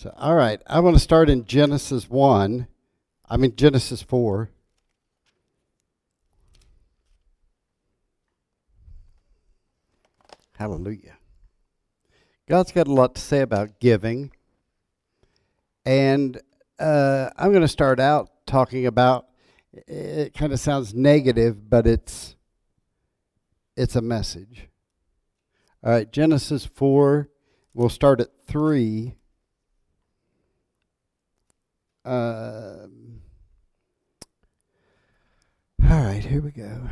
So, all right, I want to start in Genesis 1. I mean, Genesis 4. Hallelujah. God's got a lot to say about giving. And uh, I'm going to start out talking about it kind of sounds negative, but it's it's a message. All right, Genesis 4, we'll start at 3. Um, all right, here we go.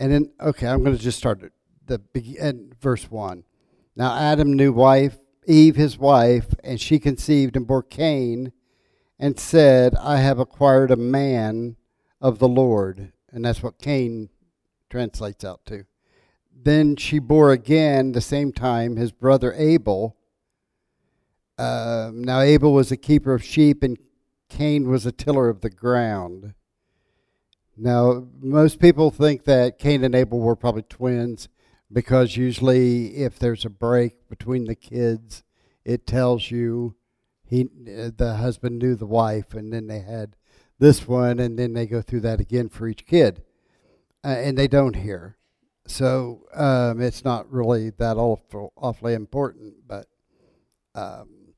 And then, okay, I'm going to just start at the begin, verse 1. Now Adam knew wife, Eve his wife, and she conceived and bore Cain, and said, I have acquired a man of the Lord. And that's what Cain translates out to. Then she bore again, the same time, his brother Abel. Uh, now Abel was a keeper of sheep, and Cain was a tiller of the ground. Now, most people think that Cain and Abel were probably twins because usually, if there's a break between the kids, it tells you he the husband knew the wife, and then they had this one, and then they go through that again for each kid, uh, and they don't here. So um, it's not really that awful, awfully important, but um,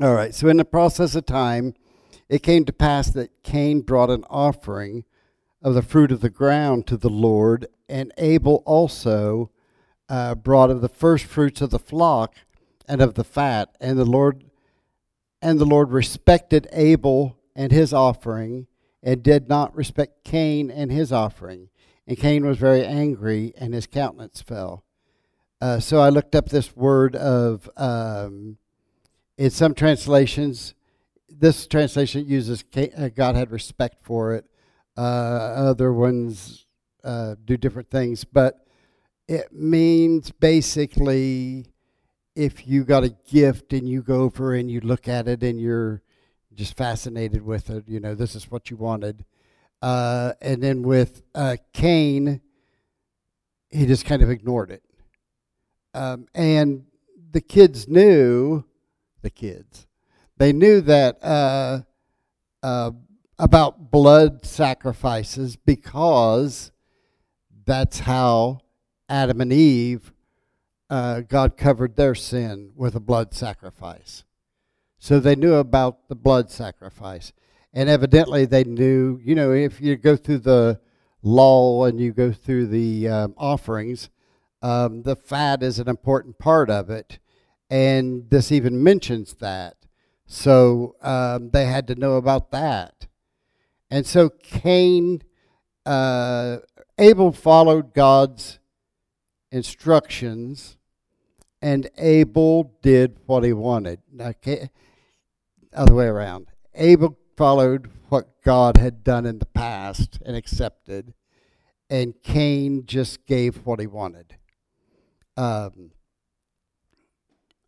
all right. So in the process of time, it came to pass that Cain brought an offering of the fruit of the ground to the Lord, and Abel also uh, brought of the first fruits of the flock and of the fat, and the Lord and the Lord respected Abel and his offering, and did not respect Cain and his offering. And Cain was very angry, and his countenance fell. Uh, so I looked up this word of, um, in some translations, this translation uses uh, God had respect for it. Uh, other ones uh, do different things, but it means basically if you got a gift and you go over and you look at it and you're just fascinated with it, you know, this is what you wanted. Uh, and then with uh, Cain, he just kind of ignored it. Um, and the kids knew, the kids, they knew that uh, uh about blood sacrifices because that's how Adam and Eve, uh, God covered their sin with a blood sacrifice. So they knew about the blood sacrifice. And evidently they knew, you know, if you go through the law and you go through the um, offerings, um, the fat is an important part of it. And this even mentions that. So um, they had to know about that. And so Cain, uh, Abel followed God's instructions, and Abel did what he wanted. Okay, other way around. Abel followed what God had done in the past and accepted, and Cain just gave what he wanted. Um,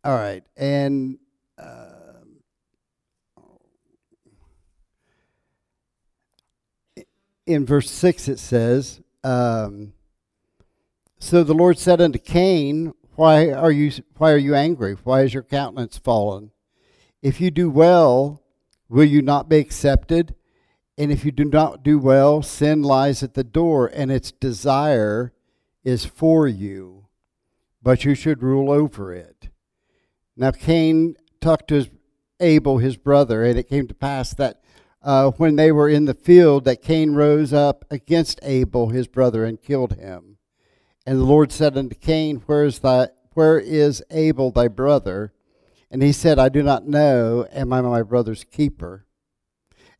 all right, and. Uh, in verse 6 it says, um, So the Lord said unto Cain, why are, you, why are you angry? Why is your countenance fallen? If you do well, will you not be accepted? And if you do not do well, sin lies at the door, and its desire is for you, but you should rule over it. Now Cain talked to his Abel, his brother, and it came to pass that uh, when they were in the field that Cain rose up against Abel his brother and killed him. And the Lord said unto Cain, Where is thy where is Abel thy brother? And he said, I do not know. Am I my brother's keeper?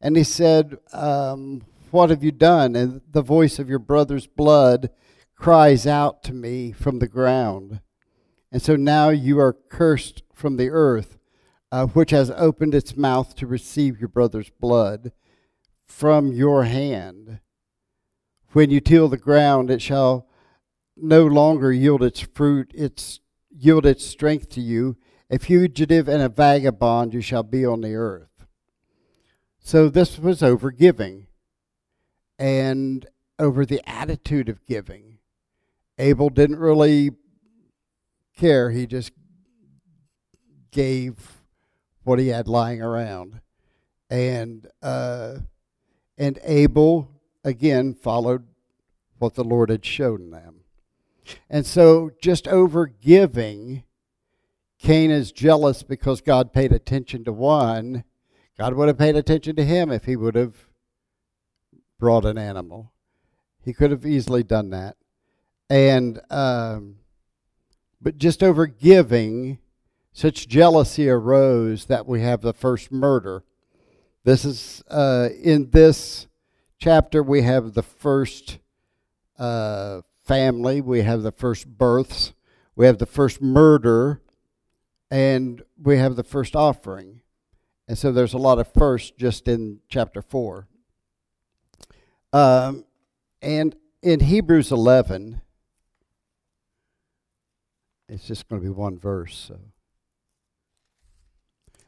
And he said, um, What have you done? And the voice of your brother's blood cries out to me from the ground. And so now you are cursed from the earth uh, which has opened its mouth to receive your brother's blood from your hand. When you till the ground, it shall no longer yield its fruit, its yield its strength to you. A fugitive and a vagabond you shall be on the earth. So this was over giving and over the attitude of giving. Abel didn't really care. He just gave what he had lying around, and uh, and Abel again followed what the Lord had shown them, and so just over giving, Cain is jealous because God paid attention to one. God would have paid attention to him if he would have brought an animal. He could have easily done that, and um, but just over giving such jealousy arose that we have the first murder. This is uh, in this chapter, we have the first uh, family, we have the first births, we have the first murder, and we have the first offering. And so there's a lot of first just in chapter 4. Um, and in Hebrews 11, it's just going to be one verse. So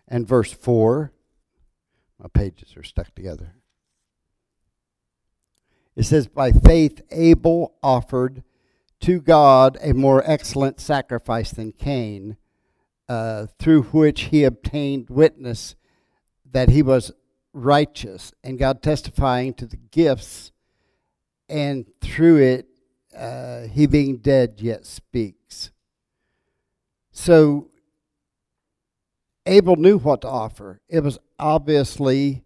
and verse 4. My pages are stuck together. It says, By faith, Abel offered to God a more excellent sacrifice than Cain, uh, through which he obtained witness that he was righteous, and God testifying to the gifts, and through it, uh, he being dead yet speaks. So Abel knew what to offer. It was obviously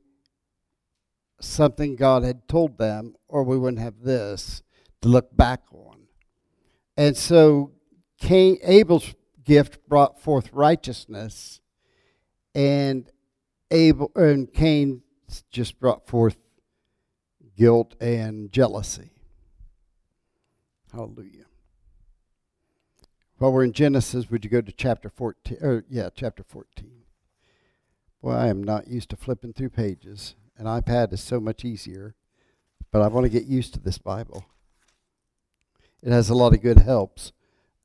something God had told them, or we wouldn't have this to look back on. And so Cain, Abel's gift brought forth righteousness, and Abel and Cain just brought forth guilt and jealousy. Hallelujah. While we're in Genesis, would you go to chapter 14? Or, yeah, chapter 14. Well, I am not used to flipping through pages. An iPad is so much easier, but I want to get used to this Bible. It has a lot of good helps.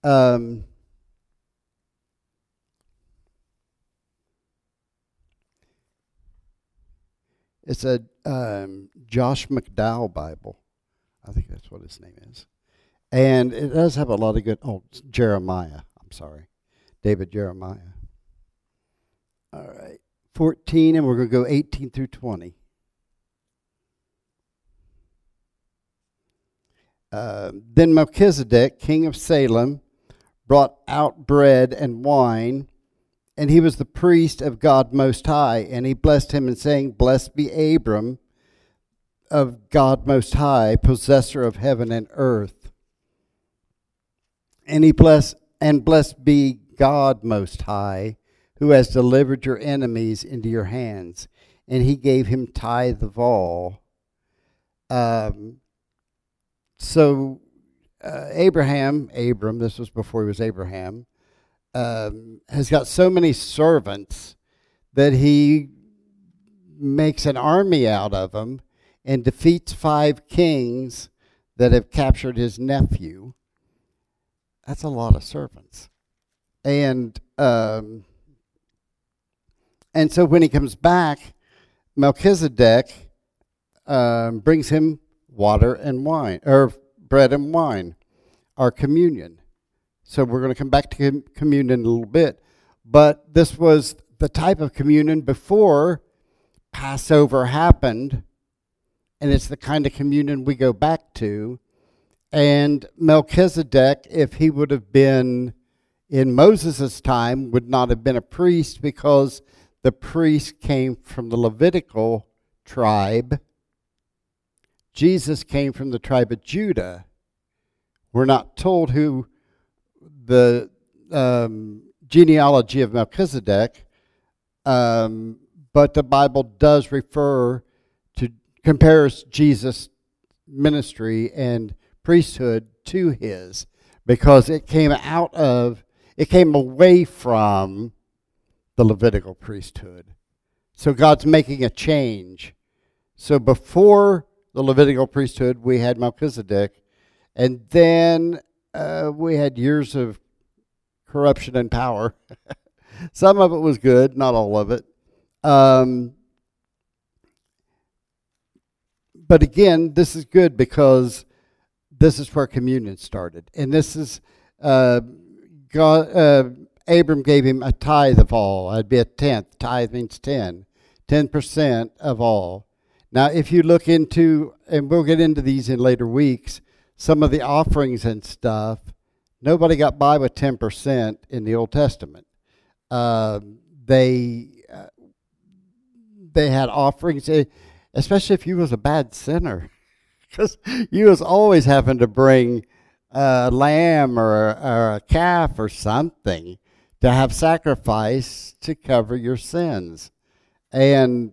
Um, it's a um, Josh McDowell Bible. I think that's what his name is. And it does have a lot of good. Oh, Jeremiah. I'm sorry. David Jeremiah. All right. 14, and we're going to go 18 through 20. Uh, then Melchizedek, king of Salem, brought out bread and wine, and he was the priest of God Most High. And he blessed him, and saying, Blessed be Abram of God Most High, possessor of heaven and earth. And he bless and blessed be God most high, who has delivered your enemies into your hands. And he gave him tithe of all. Um, so uh, Abraham, Abram, this was before he was Abraham, um, has got so many servants that he makes an army out of them and defeats five kings that have captured his nephew. That's a lot of servants. And um, and so when he comes back, Melchizedek um, brings him water and wine, or bread and wine, our communion. So we're going to come back to communion in a little bit. But this was the type of communion before Passover happened, and it's the kind of communion we go back to and Melchizedek, if he would have been in Moses' time, would not have been a priest because the priest came from the Levitical tribe. Jesus came from the tribe of Judah. We're not told who the um, genealogy of Melchizedek, um, but the Bible does refer to compares Jesus' ministry and priesthood to his because it came out of, it came away from the Levitical priesthood. So God's making a change. So before the Levitical priesthood, we had Melchizedek, and then uh, we had years of corruption and power. Some of it was good, not all of it. Um, but again, this is good because this is where communion started. And this is uh, God, uh, Abram gave him a tithe of all. That'd be a tenth. Tithe means ten. 10% of all. Now, if you look into, and we'll get into these in later weeks, some of the offerings and stuff, nobody got by with 10% in the Old Testament. Uh, they they had offerings, eh, especially if you was a bad sinner, because you was always having to bring a lamb or, or a calf or something to have sacrifice to cover your sins and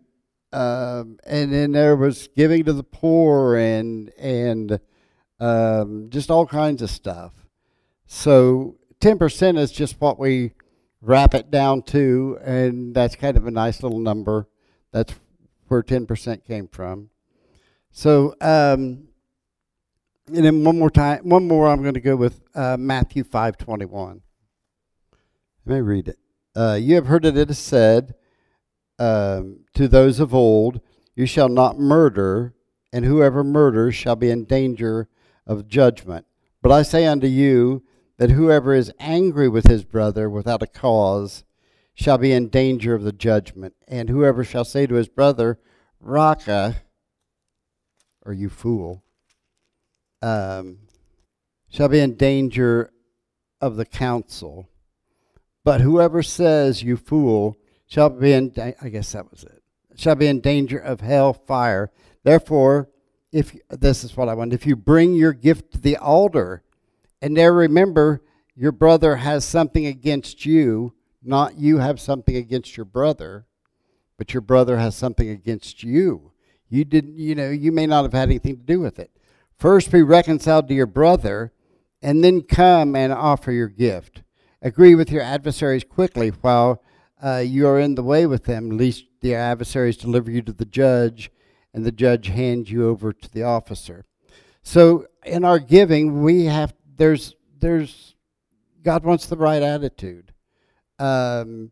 um, and then there was giving to the poor and and um, just all kinds of stuff. So ten percent is just what we wrap it down to, and that's kind of a nice little number. That's where ten percent came from. So, um, and then one more time, one more. I'm going to go with uh, Matthew five twenty one. Let me read it. Uh, you have heard that it is said um, to those of old, You shall not murder, and whoever murders shall be in danger of judgment. But I say unto you that whoever is angry with his brother without a cause shall be in danger of the judgment. And whoever shall say to his brother, Raca, or you fool, um, shall be in danger of the council. But whoever says, You fool, shall be in, I guess that was it, shall be in danger of hell fire. Therefore, if this is what I want, if you bring your gift to the altar, and there remember your brother has something against you, not you have something against your brother, but your brother has something against you. You didn't, you know, you may not have had anything to do with it. First be reconciled to your brother, and then come and offer your gift. Agree with your adversaries quickly while uh, you are in the way with them, lest the adversaries deliver you to the judge, and the judge hands you over to the officer. So in our giving, we have there's there's God wants the right attitude, um,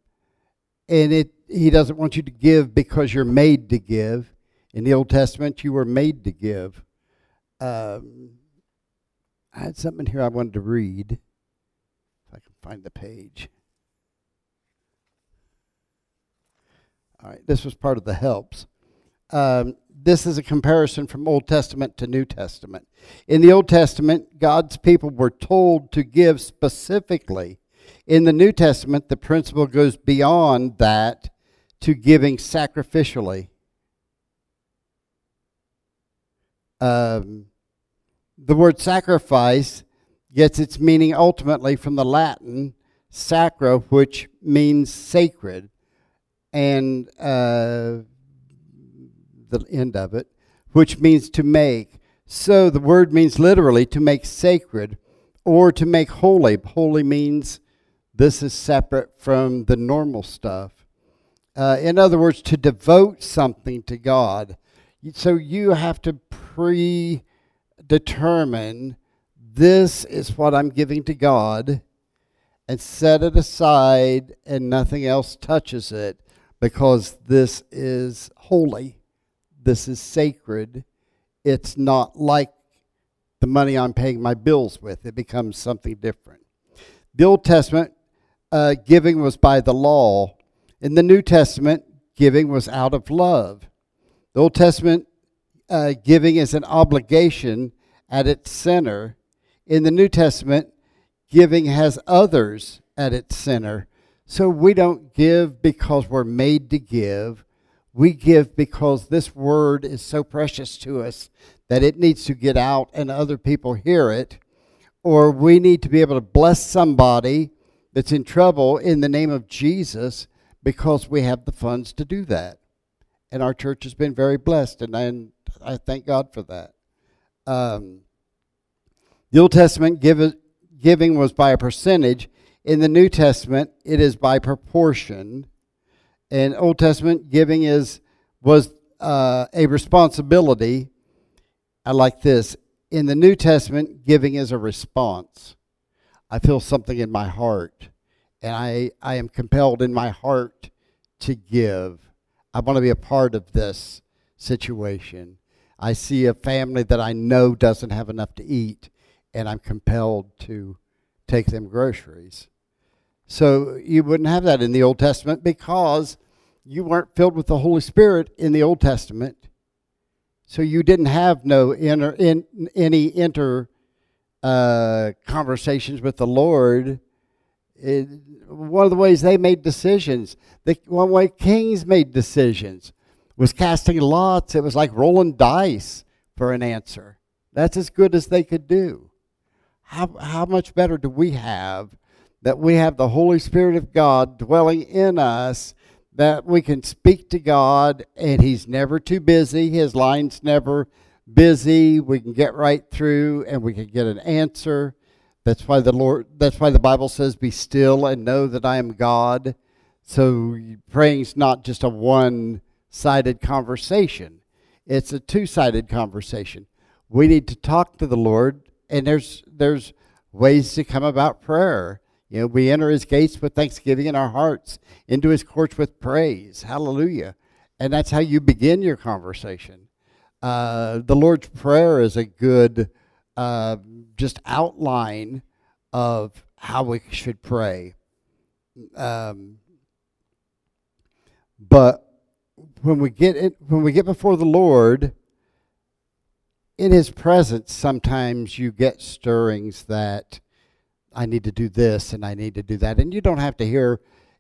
and it He doesn't want you to give because you're made to give. In the Old Testament, you were made to give. Um, I had something here I wanted to read. If I can find the page. All right, this was part of the helps. Um, this is a comparison from Old Testament to New Testament. In the Old Testament, God's people were told to give specifically. In the New Testament, the principle goes beyond that to giving sacrificially. Um, the word sacrifice gets its meaning ultimately from the Latin sacra, which means sacred and uh, the end of it, which means to make. So the word means literally to make sacred or to make holy. Holy means this is separate from the normal stuff. Uh, in other words, to devote something to God. So you have to predetermine this is what I'm giving to God and set it aside and nothing else touches it because this is holy, this is sacred. It's not like the money I'm paying my bills with, it becomes something different. The Old Testament, uh, giving was by the law. In the New Testament, giving was out of love. The Old Testament, uh, giving is an obligation at its center. In the New Testament, giving has others at its center. So we don't give because we're made to give. We give because this word is so precious to us that it needs to get out and other people hear it. Or we need to be able to bless somebody that's in trouble in the name of Jesus because we have the funds to do that. And our church has been very blessed, and I, I thank God for that. Um, the Old Testament give, giving was by a percentage in the New Testament, it is by proportion. In Old Testament, giving is was uh, a responsibility. I like this. In the New Testament, giving is a response. I feel something in my heart, and I, I am compelled in my heart to give. I want to be a part of this situation. I see a family that I know doesn't have enough to eat, and I'm compelled to take them groceries So you wouldn't have that in the Old Testament because you weren't filled with the Holy Spirit in the Old Testament. So you didn't have no inner in any inter uh, conversations with the Lord. It, one of the ways they made decisions, the one way kings made decisions, was casting lots. It was like rolling dice for an answer. That's as good as they could do. How, how much better do we have that we have the Holy Spirit of God dwelling in us, that we can speak to God, and He's never too busy. His line's never busy. We can get right through and we can get an answer. That's why the Lord that's why the Bible says be still and know that I am God. So praying's not just a one-sided conversation. It's a two-sided conversation. We need to talk to the Lord and there's there's ways to come about prayer. You know, we enter his gates with thanksgiving in our hearts, into his courts with praise. Hallelujah. And that's how you begin your conversation. Uh, the Lord's Prayer is a good uh, just outline of how we should pray. Um, but when we get it, when we get before the Lord, in His presence, sometimes you get stirrings that I need to do this and I need to do that. And you don't have to hear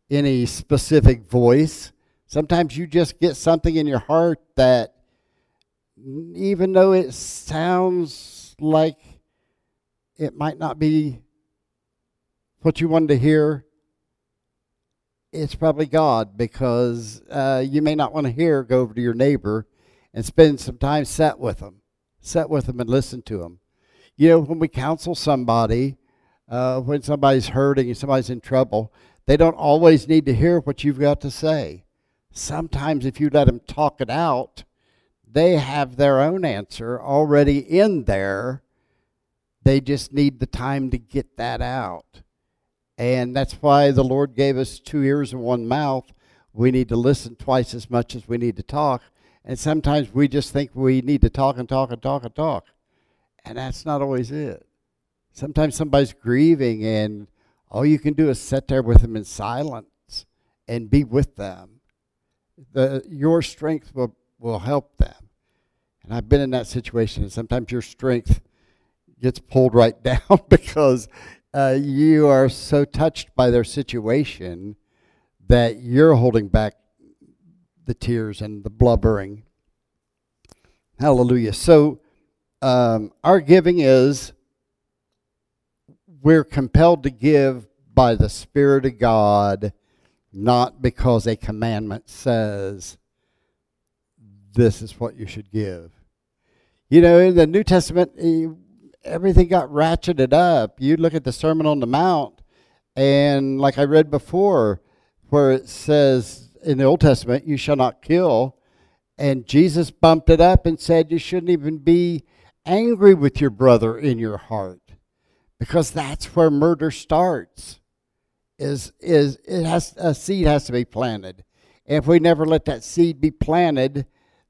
any specific voice. Sometimes you just get something in your heart that, even though it sounds like it might not be what you wanted to hear, it's probably God because uh, you may not want to hear, go over to your neighbor and spend some time set with them, set with them and listen to them. You know, when we counsel somebody, uh, when somebody's hurting and somebody's in trouble, they don't always need to hear what you've got to say. Sometimes, if you let them talk it out, they have their own answer already in there. They just need the time to get that out. And that's why the Lord gave us two ears and one mouth. We need to listen twice as much as we need to talk. And sometimes we just think we need to talk and talk and talk and talk. And that's not always it. Sometimes somebody's grieving, and all you can do is sit there with them in silence and be with them. The, your strength will, will help them. And I've been in that situation, and sometimes your strength gets pulled right down because uh, you are so touched by their situation that you're holding back the tears and the blubbering. Hallelujah. So, um, our giving is we're compelled to give by the Spirit of God, not because a commandment says this is what you should give. You know, in the New Testament, eh, everything got ratcheted up. You look at the Sermon on the Mount, and like I read before, where it says in the Old Testament, you shall not kill. And Jesus bumped it up and said, you shouldn't even be angry with your brother in your heart because that's where murder starts. Is is it has a seed has to be planted. And if we never let that seed be planted,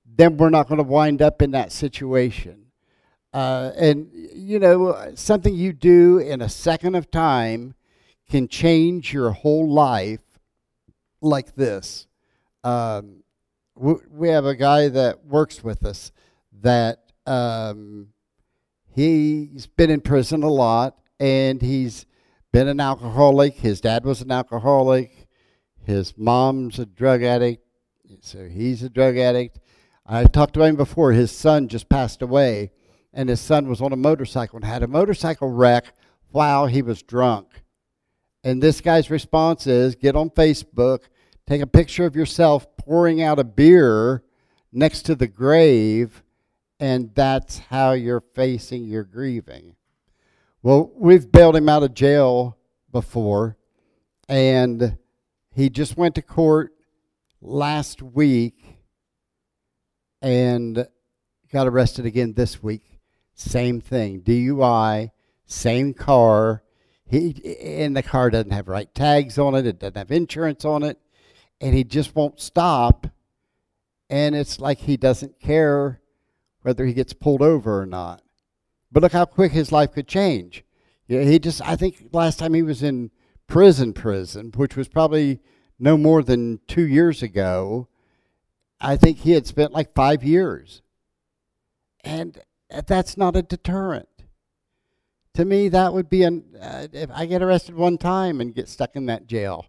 then we're not going to wind up in that situation. Uh, and you know, something you do in a second of time can change your whole life like this. Um, we, we have a guy that works with us that um, he's been in prison a lot and he's been an alcoholic. His dad was an alcoholic. His mom's a drug addict, so he's a drug addict. I talked to him before. His son just passed away, and his son was on a motorcycle and had a motorcycle wreck while he was drunk. And this guy's response is get on Facebook, take a picture of yourself pouring out a beer next to the grave, and that's how you're facing your grieving. Well, we've bailed him out of jail before, and he just went to court last week and got arrested again this week. Same thing, DUI, same car. He and the car doesn't have right tags on it. It doesn't have insurance on it, and he just won't stop. And it's like he doesn't care whether he gets pulled over or not. But look how quick his life could change. Yeah, he just, I think last time he was in prison, prison, which was probably no more than two years ago. I think he had spent like five years. And that's not a deterrent. To me, that would be an. Uh, if I get arrested one time and get stuck in that jail,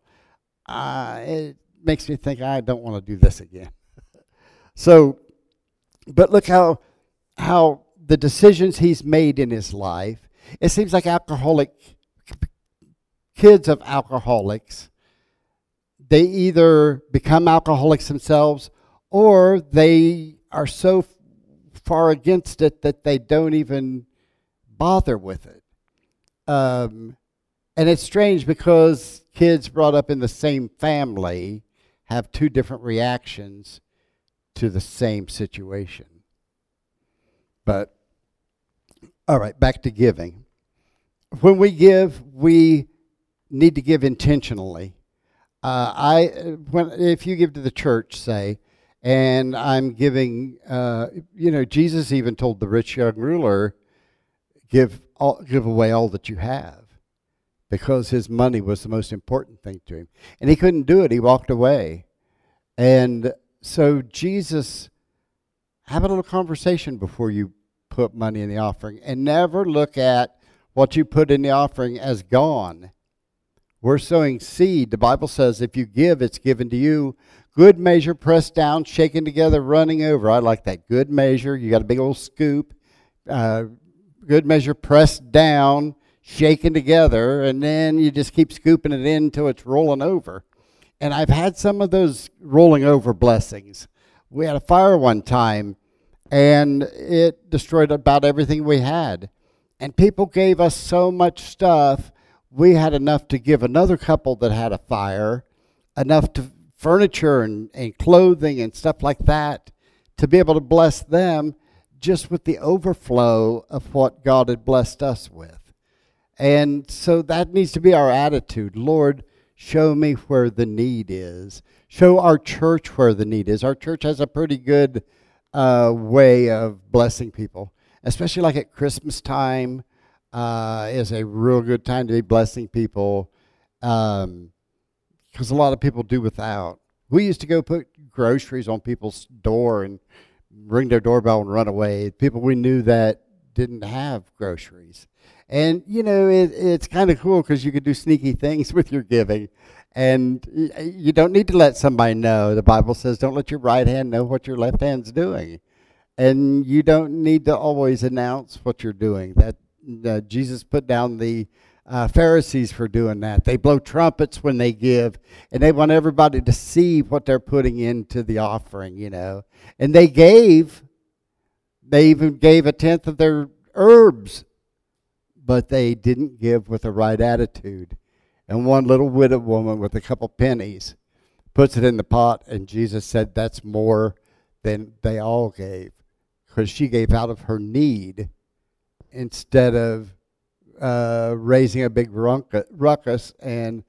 uh, it makes me think I don't want to do this again. so, but look how how the decisions he's made in his life. It seems like alcoholic kids of alcoholics, they either become alcoholics themselves or they are so far against it that they don't even bother with it. Um, and it's strange because kids brought up in the same family have two different reactions to the same situation. But, all right, back to giving. When we give, we need to give intentionally. Uh, I, when, if you give to the church, say, and I'm giving, uh, you know, Jesus even told the rich young ruler, give, all, give away all that you have because his money was the most important thing to him. And he couldn't do it, he walked away. And so, Jesus, have a little conversation before you put money in the offering and never look at what you put in the offering as gone. We're sowing seed. The Bible says if you give, it's given to you. Good measure, pressed down, shaken together, running over. I like that. Good measure. You got a big old scoop. Uh, good measure, pressed down, shaken together, and then you just keep scooping it in until it's rolling over. And I've had some of those rolling over blessings. We had a fire one time, and it destroyed about everything we had. And people gave us so much stuff, we had enough to give another couple that had a fire, enough to furniture and, and clothing and stuff like that to be able to bless them just with the overflow of what God had blessed us with. And so that needs to be our attitude. Lord, show me where the need is. Show our church where the need is. Our church has a pretty good uh, way of blessing people, especially like at Christmas time. Uh, is a real good time to be blessing people. Um, because a lot of people do without. We used to go put groceries on people's door and ring their doorbell and run away. People we knew that didn't have groceries. And, you know, it, it's kind of cool because you could do sneaky things with your giving. And you don't need to let somebody know. The Bible says, don't let your right hand know what your left hand's doing. And you don't need to always announce what you're doing. That uh, Jesus put down the uh, Pharisees for doing that. They blow trumpets when they give, and they want everybody to see what they're putting into the offering, you know. And they gave, they even gave a tenth of their herbs, but they didn't give with the right attitude. And one little widow woman with a couple pennies puts it in the pot, and Jesus said that's more than they all gave because she gave out of her need instead of uh, raising a big ruckus and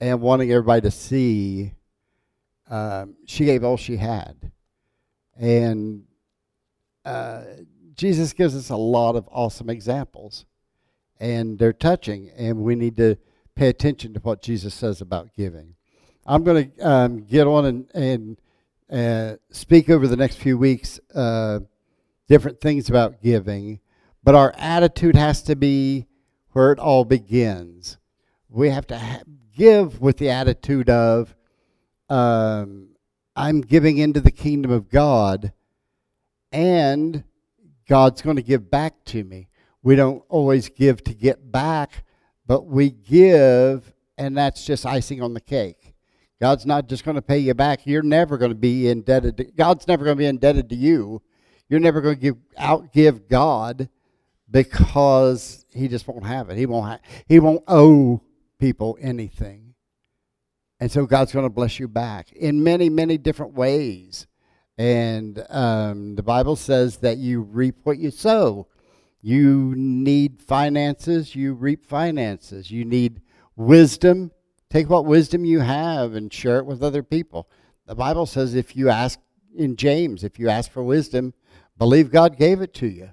and wanting everybody to see. Um, she gave all she had, and uh, Jesus gives us a lot of awesome examples, and they're touching, and we need to pay attention to what Jesus says about giving. I'm going to um, get on and, and uh, speak over the next few weeks uh, different things about giving, but our attitude has to be where it all begins. We have to ha- give with the attitude of, um, I'm giving into the kingdom of God, and God's going to give back to me. We don't always give to get back, but we give, and that's just icing on the cake. God's not just going to pay you back. You're never going to be indebted. To, God's never going to be indebted to you. You're never going to give outgive God because he just won't have it. He won't. Ha- he won't owe people anything, and so God's going to bless you back in many, many different ways. And um, the Bible says that you reap what you sow. You need finances, you reap finances. You need wisdom. Take what wisdom you have and share it with other people. The Bible says if you ask in James, if you ask for wisdom, believe God gave it to you.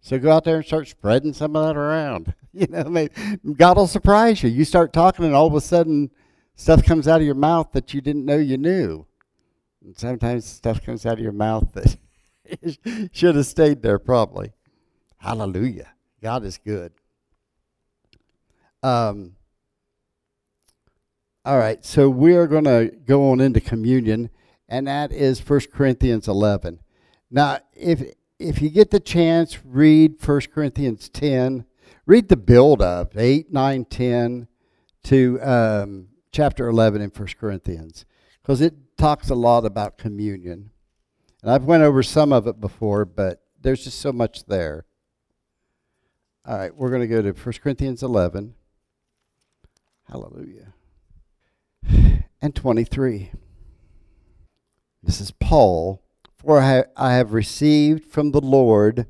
So go out there and start spreading some of that around. You know, maybe God will surprise you. You start talking, and all of a sudden, stuff comes out of your mouth that you didn't know you knew. And sometimes stuff comes out of your mouth that should have stayed there, probably. Hallelujah. God is good. Um, all right, so we are going to go on into communion, and that is 1 Corinthians 11. Now, if if you get the chance, read 1 Corinthians 10. Read the build up, 8, 9, 10 to um, chapter 11 in 1 Corinthians, because it talks a lot about communion. And I've went over some of it before, but there's just so much there. All right, we're going to go to 1 Corinthians 11. Hallelujah. And 23. This is Paul. For I have received from the Lord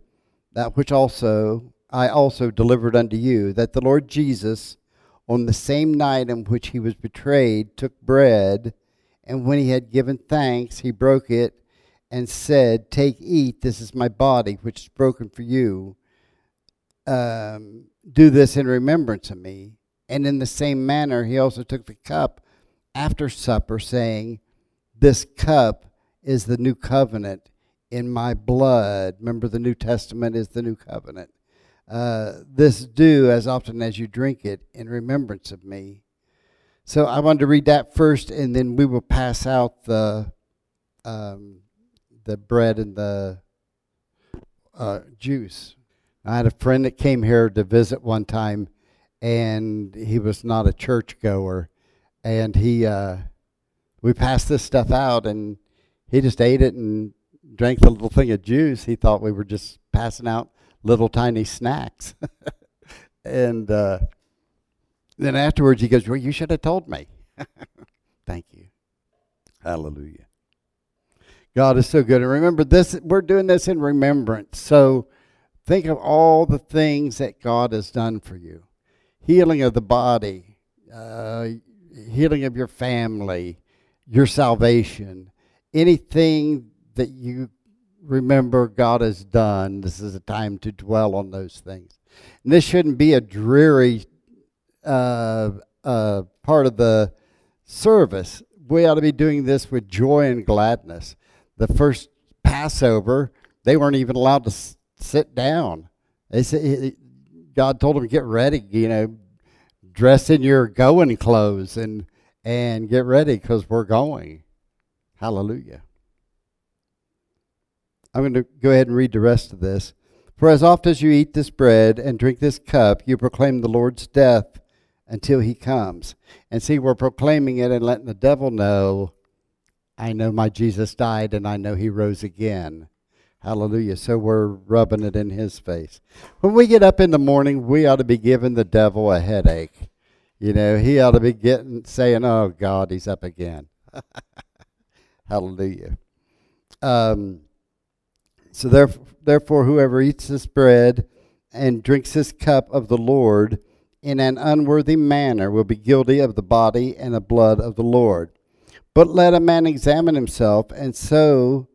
that which also I also delivered unto you, that the Lord Jesus, on the same night in which he was betrayed, took bread, and when he had given thanks, he broke it and said, Take, eat, this is my body, which is broken for you. Um, do this in remembrance of me. And in the same manner, he also took the cup after supper, saying, This cup is the new covenant in my blood. Remember, the New Testament is the new covenant. Uh, this do as often as you drink it in remembrance of me. So I wanted to read that first, and then we will pass out the um, the bread and the uh, juice. I had a friend that came here to visit one time, and he was not a churchgoer, and he uh, we passed this stuff out, and he just ate it and drank the little thing of juice. He thought we were just passing out little tiny snacks, and uh, then afterwards he goes, "Well, you should have told me." Thank you. Hallelujah. God is so good. And remember this we're doing this in remembrance. So think of all the things that God has done for you healing of the body, uh, healing of your family, your salvation, anything that you remember God has done, this is a time to dwell on those things. And this shouldn't be a dreary uh, uh, part of the service. We ought to be doing this with joy and gladness. The first Passover, they weren't even allowed to sit down. They said, God told them get ready, you know, dress in your going clothes and and get ready because we're going. Hallelujah. I'm going to go ahead and read the rest of this. For as oft as you eat this bread and drink this cup, you proclaim the Lord's death until he comes. And see, we're proclaiming it and letting the devil know, I know my Jesus died and I know he rose again. Hallelujah. So we're rubbing it in his face. When we get up in the morning, we ought to be giving the devil a headache. You know, he ought to be getting saying, "Oh God, he's up again." Hallelujah. Um, so therefore, therefore, whoever eats this bread and drinks this cup of the Lord in an unworthy manner will be guilty of the body and the blood of the Lord. But let a man examine himself, and so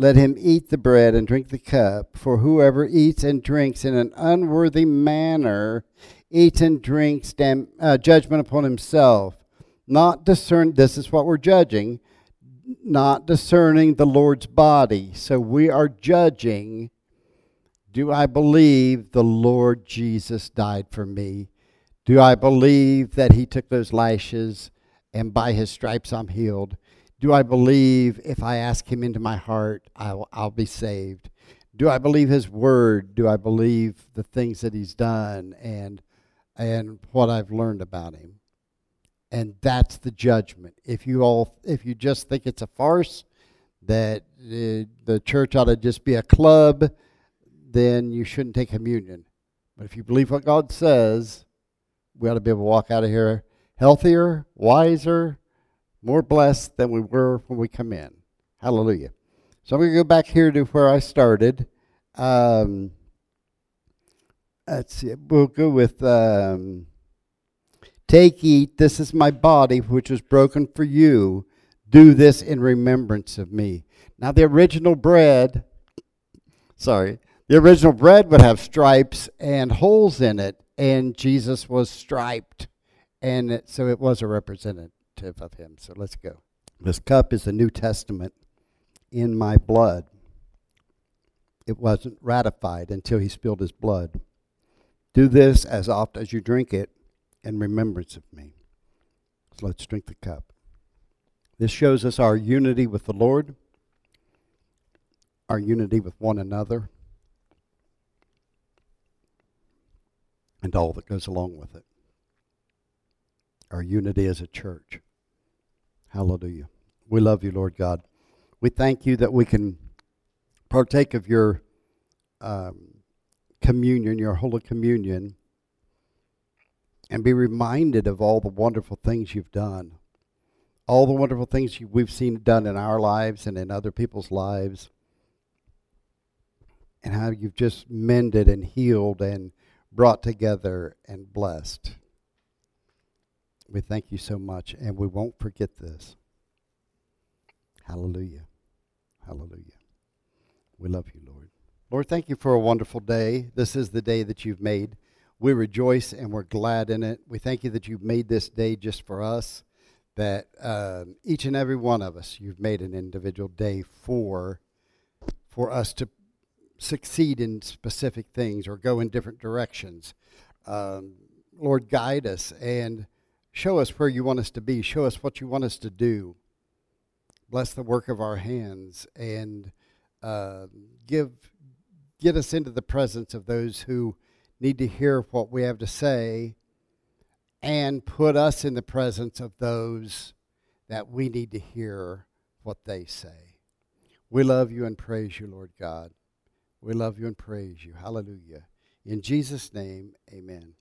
let him eat the bread and drink the cup. For whoever eats and drinks in an unworthy manner eats and drinks dam- uh, judgment upon himself, not discern. This is what we're judging, not discerning the Lord's body. So we are judging. Do I believe the Lord Jesus died for me? Do I believe that he took those lashes and by his stripes I'm healed? Do I believe if I ask him into my heart, I'll, I'll be saved? Do I believe his word? Do I believe the things that he's done and and what I've learned about him? And that's the judgment. If you all if you just think it's a farce that uh, the church ought to just be a club, then you shouldn't take communion. But if you believe what God says, we ought to be able to walk out of here healthier, wiser, more blessed than we were when we come in. Hallelujah. So I'm going to go back here to where I started. Um, let's see. We'll go with um, Take, eat. This is my body, which was broken for you. Do this in remembrance of me. Now, the original bread, sorry, the original bread would have stripes and holes in it, and Jesus was striped. And it, so it was a representative of him. So let's go. This cup is the New Testament in my blood. It wasn't ratified until he spilled his blood. Do this as oft as you drink it in remembrance of me. So let's drink the cup. This shows us our unity with the Lord, our unity with one another, and all that goes along with it. Our unity as a church. Hallelujah. We love you, Lord God. We thank you that we can partake of your um, communion, your Holy Communion, and be reminded of all the wonderful things you've done, all the wonderful things you, we've seen done in our lives and in other people's lives, and how you've just mended and healed and brought together and blessed. We thank you so much, and we won't forget this. Hallelujah. Hallelujah. We love you, Lord. Lord, thank you for a wonderful day. This is the day that you've made. We rejoice and we're glad in it. We thank you that you've made this day just for us, that um, each and every one of us, you've made an individual day for, for us to succeed in specific things or go in different directions. Um, Lord, guide us and show us where you want us to be. Show us what you want us to do. Bless the work of our hands and uh, give get us into the presence of those who need to hear what we have to say and put us in the presence of those that we need to hear what they say. We love you and praise you, Lord God. We love you and praise you. Hallelujah. In Jesus' name, amen.